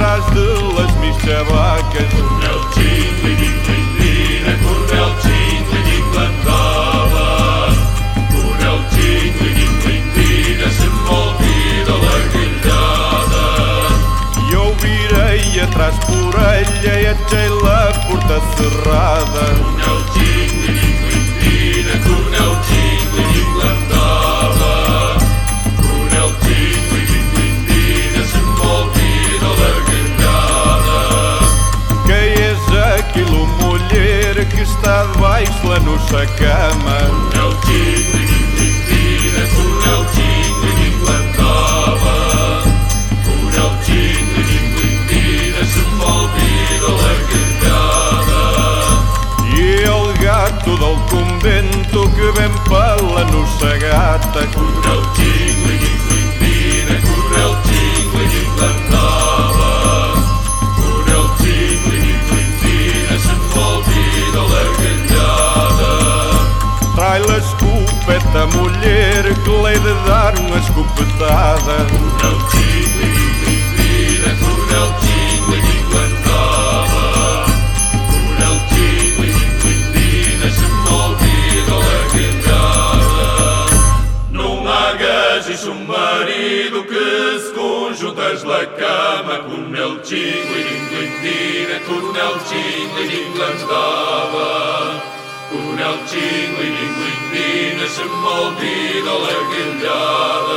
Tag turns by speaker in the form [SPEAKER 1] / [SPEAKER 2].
[SPEAKER 1] les mitjavaques.
[SPEAKER 2] Coronel xingui, ding-ding-dina, coronel xingui, ding-landava. Coronel xingui, ding-ding-dina, se'n m'olvida la gallada.
[SPEAKER 1] Jo virei atrás por ella i atxei la porta cerrada.
[SPEAKER 2] Coronel xingui,
[SPEAKER 1] debaixo da nossa cama.
[SPEAKER 2] Coronel xingui, ding-ding-dina, coronel xingui, ding-landava. Coronel xingui, ding-ding-dina, se'n m'olvida la gallada.
[SPEAKER 1] E el gato del convento que vem pela nossa gata.
[SPEAKER 2] Coronel
[SPEAKER 1] esta mulher que lei de dar uma escopetada.
[SPEAKER 2] Crueltinho e vivida, crueltinho e guardava. Crueltinho e vivida, se moldido a quebrada. Não há e um que se conjuntas la cama. Crueltinho e vivida, crueltinho e guardava. Crueltinho e vivida. We'll be the ola gündar